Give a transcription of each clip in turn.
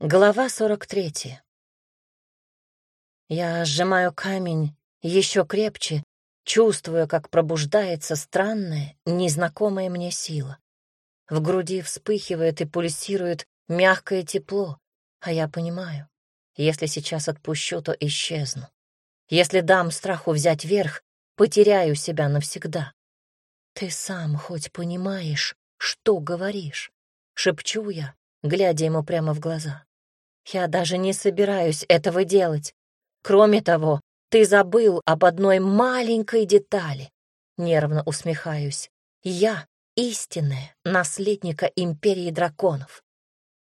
Глава 43. Я сжимаю камень еще крепче, чувствуя, как пробуждается странная, незнакомая мне сила. В груди вспыхивает и пульсирует мягкое тепло, а я понимаю, если сейчас отпущу, то исчезну. Если дам страху взять верх, потеряю себя навсегда. Ты сам хоть понимаешь, что говоришь? Шепчу я, глядя ему прямо в глаза. Я даже не собираюсь этого делать. Кроме того, ты забыл об одной маленькой детали. Нервно усмехаюсь. Я истинная наследника империи драконов.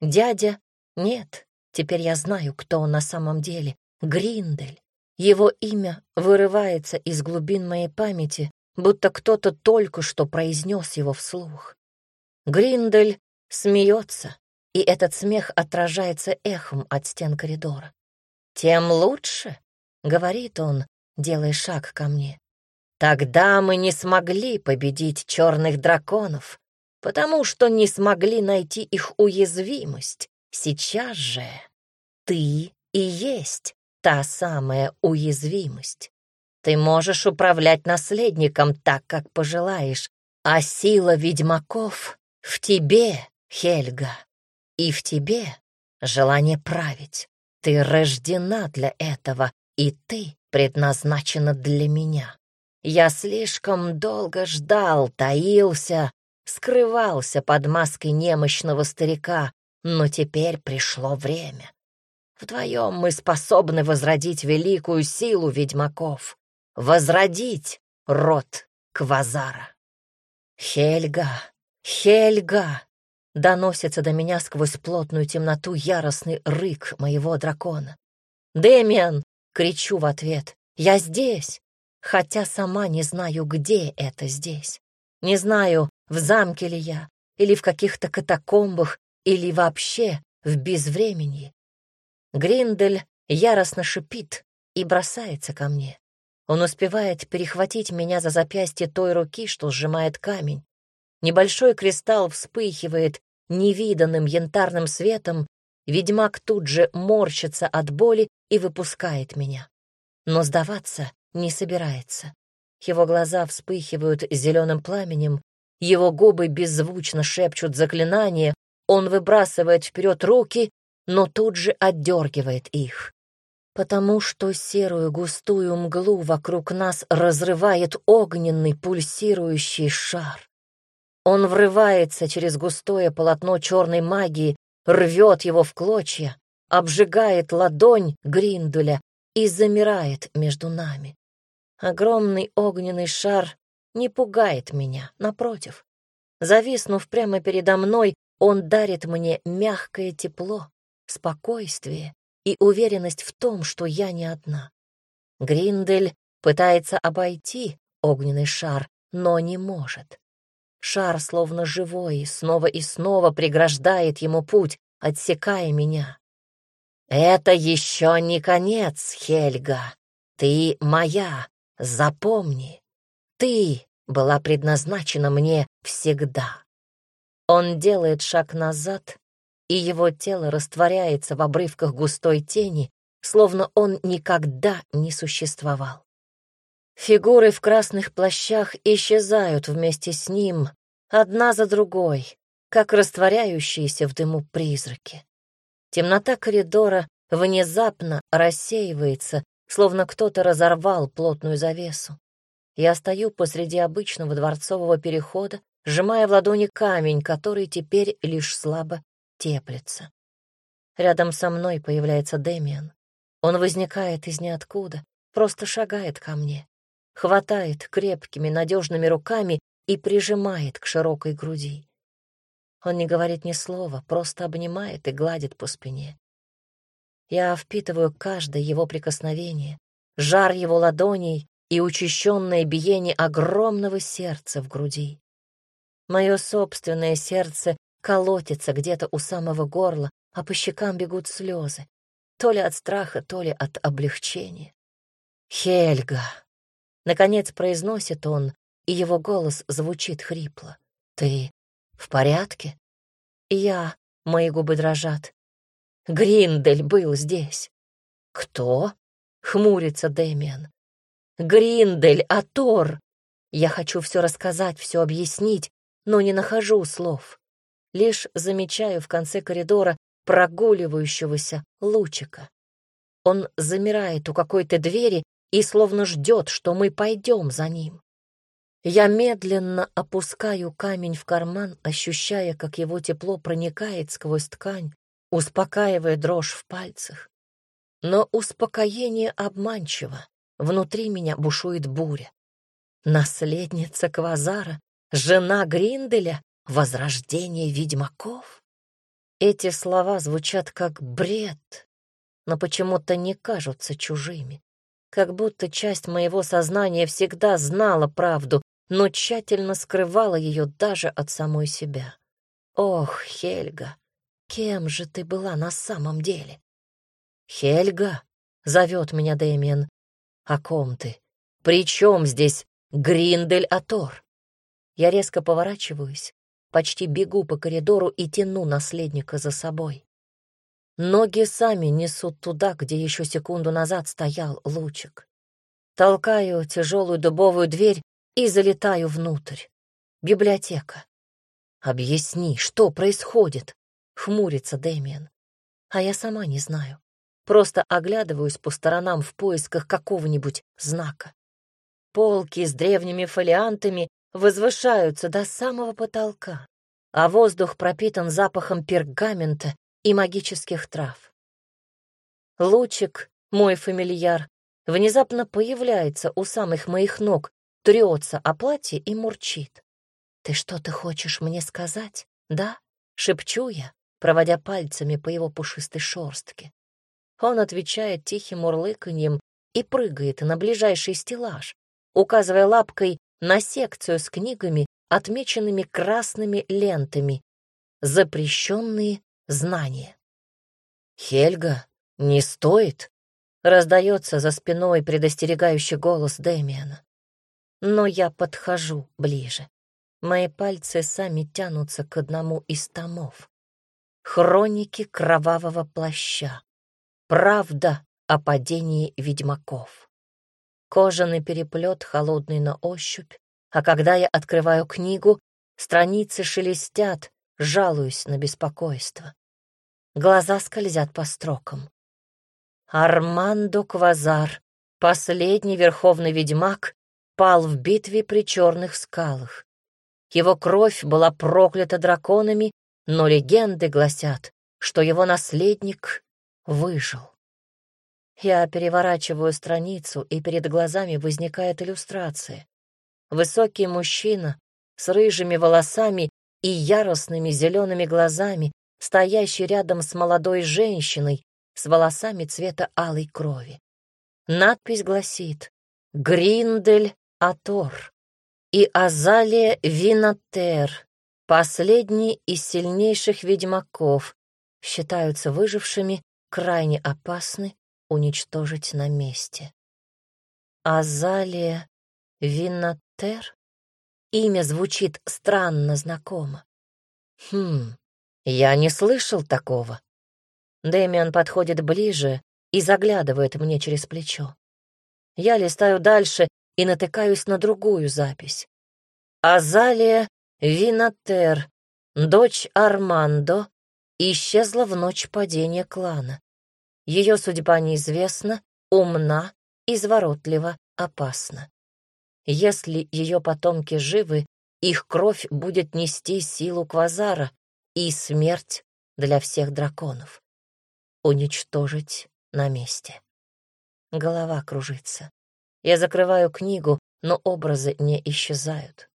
Дядя? Нет, теперь я знаю, кто он на самом деле. Гриндель. Его имя вырывается из глубин моей памяти, будто кто-то только что произнес его вслух. Гриндель смеется, и этот смех отражается эхом от стен коридора. «Тем лучше», — говорит он, делая шаг ко мне. «Тогда мы не смогли победить черных драконов, потому что не смогли найти их уязвимость. Сейчас же ты и есть та самая уязвимость. Ты можешь управлять наследником так, как пожелаешь, а сила ведьмаков в тебе, Хельга. И в тебе желание править. Ты рождена для этого, и ты предназначена для меня. Я слишком долго ждал, таился, скрывался под маской немощного старика, но теперь пришло время. Вдвоем мы способны возродить великую силу ведьмаков, возродить род Квазара. Хельга, Хельга, Доносится до меня сквозь плотную темноту яростный рык моего дракона. «Дэмиан!» — кричу в ответ. «Я здесь!» Хотя сама не знаю, где это здесь. Не знаю, в замке ли я, или в каких-то катакомбах, или вообще в безвременье. Гриндель яростно шипит и бросается ко мне. Он успевает перехватить меня за запястье той руки, что сжимает камень. Небольшой кристалл вспыхивает невиданным янтарным светом, ведьмак тут же морщится от боли и выпускает меня. Но сдаваться не собирается. Его глаза вспыхивают зеленым пламенем, его губы беззвучно шепчут заклинание, он выбрасывает вперед руки, но тут же отдергивает их. Потому что серую густую мглу вокруг нас разрывает огненный пульсирующий шар. Он врывается через густое полотно черной магии, рвет его в клочья, обжигает ладонь Гриндуля и замирает между нами. Огромный огненный шар не пугает меня, напротив. Зависнув прямо передо мной, он дарит мне мягкое тепло, спокойствие и уверенность в том, что я не одна. Гриндель пытается обойти огненный шар, но не может. Шар, словно живой, снова и снова преграждает ему путь, отсекая меня. «Это еще не конец, Хельга. Ты моя, запомни. Ты была предназначена мне всегда». Он делает шаг назад, и его тело растворяется в обрывках густой тени, словно он никогда не существовал. Фигуры в красных плащах исчезают вместе с ним, одна за другой, как растворяющиеся в дыму призраки. Темнота коридора внезапно рассеивается, словно кто-то разорвал плотную завесу. Я стою посреди обычного дворцового перехода, сжимая в ладони камень, который теперь лишь слабо теплится. Рядом со мной появляется Демиан. Он возникает из ниоткуда, просто шагает ко мне хватает крепкими, надежными руками и прижимает к широкой груди. Он не говорит ни слова, просто обнимает и гладит по спине. Я впитываю каждое его прикосновение, жар его ладоней и учащенное биение огромного сердца в груди. Мое собственное сердце колотится где-то у самого горла, а по щекам бегут слезы, то ли от страха, то ли от облегчения. «Хельга!» Наконец произносит он, и его голос звучит хрипло. «Ты в порядке?» «Я...» — мои губы дрожат. Гриндель был здесь. Кто? Хмурится Дэмиан. Гриндель, Атор. Я хочу все рассказать, все объяснить, но не нахожу слов. Лишь замечаю в конце коридора прогуливающегося лучика. Он замирает у какой-то двери и словно ждет, что мы пойдем за ним. Я медленно опускаю камень в карман, ощущая, как его тепло проникает сквозь ткань, успокаивая дрожь в пальцах. Но успокоение обманчиво. Внутри меня бушует буря. Наследница Квазара, жена Гринделя, возрождение ведьмаков. Эти слова звучат как бред, но почему-то не кажутся чужими. Как будто часть моего сознания всегда знала правду, но тщательно скрывала ее даже от самой себя. Ох, Хельга, кем же ты была на самом деле? Хельга, зовет меня Дэмиен. О ком ты? При чем здесь Гриндель Атор? Я резко поворачиваюсь, почти бегу по коридору и тяну наследника за собой. Ноги сами несут туда, где еще секунду назад стоял лучик. Толкаю тяжелую дубовую дверь и залетаю внутрь. Библиотека. «Объясни, что происходит?» — хмурится Дэмиан. А я сама не знаю. Просто оглядываюсь по сторонам в поисках какого-нибудь знака. Полки с древними фолиантами возвышаются до самого потолка, а воздух пропитан запахом пергамента и магических трав. Лучик, мой фамильяр, внезапно появляется у самых моих ног, трется о платье и мурчит. «Ты что-то хочешь мне сказать, да?» — шепчу я, проводя пальцами по его пушистой шорстке. Он отвечает тихим урлыканьем и прыгает на ближайший стеллаж, указывая лапкой на секцию с книгами, отмеченными красными лентами. Запрещенные знания. «Хельга, не стоит!» — раздается за спиной предостерегающий голос Дэмиана. Но я подхожу ближе. Мои пальцы сами тянутся к одному из томов. Хроники кровавого плаща. Правда о падении ведьмаков. Кожаный переплет холодный на ощупь, а когда я открываю книгу, страницы шелестят, жалуюсь на беспокойство. Глаза скользят по строкам. Армандо Квазар, последний верховный ведьмак, пал в битве при черных скалах. Его кровь была проклята драконами, но легенды гласят, что его наследник выжил. Я переворачиваю страницу, и перед глазами возникает иллюстрация. Высокий мужчина с рыжими волосами и яростными зелеными глазами, стоящий рядом с молодой женщиной с волосами цвета алой крови. Надпись гласит «Гриндель Атор» и Азалия Винатер, последний из сильнейших ведьмаков, считаются выжившими, крайне опасны, уничтожить на месте. Азалия Винатер? Имя звучит странно знакомо. Хм, я не слышал такого. Дэмиан подходит ближе и заглядывает мне через плечо. Я листаю дальше и натыкаюсь на другую запись. Азалия Винатер, дочь Армандо, исчезла в ночь падения клана. Ее судьба неизвестна, умна, изворотлива, опасна. Если ее потомки живы, их кровь будет нести силу Квазара и смерть для всех драконов. Уничтожить на месте. Голова кружится. Я закрываю книгу, но образы не исчезают.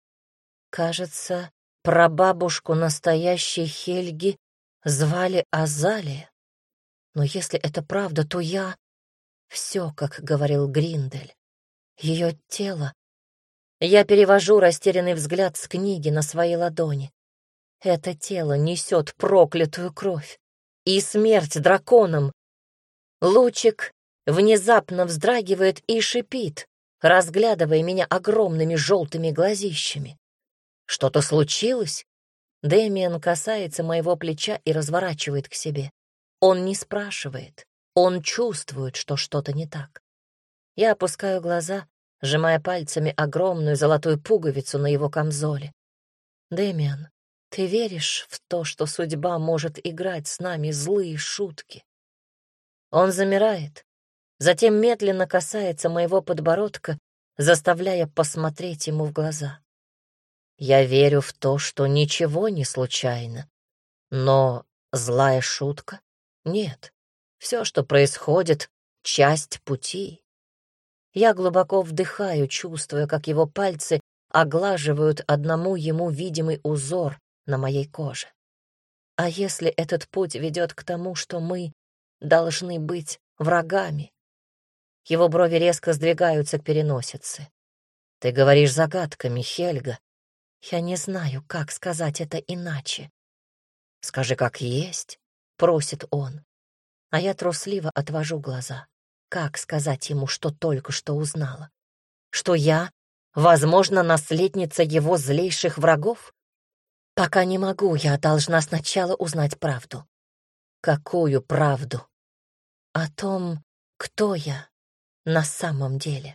Кажется, прабабушку настоящей Хельги звали Азалия. Но если это правда, то я... Все, как говорил Гриндель. Ее тело... Я перевожу растерянный взгляд с книги на свои ладони. Это тело несет проклятую кровь и смерть драконам. Лучик внезапно вздрагивает и шипит, разглядывая меня огромными желтыми глазищами. Что-то случилось? Дэмиан касается моего плеча и разворачивает к себе. Он не спрашивает, он чувствует, что что-то не так. Я опускаю глаза, сжимая пальцами огромную золотую пуговицу на его камзоле. «Дэмиан, ты веришь в то, что судьба может играть с нами злые шутки?» Он замирает, затем медленно касается моего подбородка, заставляя посмотреть ему в глаза. Я верю в то, что ничего не случайно, но злая шутка — нет. Все, что происходит, — часть пути. Я глубоко вдыхаю, чувствуя, как его пальцы оглаживают одному ему видимый узор на моей коже. А если этот путь ведет к тому, что мы должны быть врагами? Его брови резко сдвигаются к переносице. Ты говоришь загадками, Хельга. Я не знаю, как сказать это иначе. Скажи, как есть, просит он. А я трусливо отвожу глаза. Как сказать ему, что только что узнала? Что я, возможно, наследница его злейших врагов? Пока не могу, я должна сначала узнать правду. Какую правду? О том, кто я на самом деле.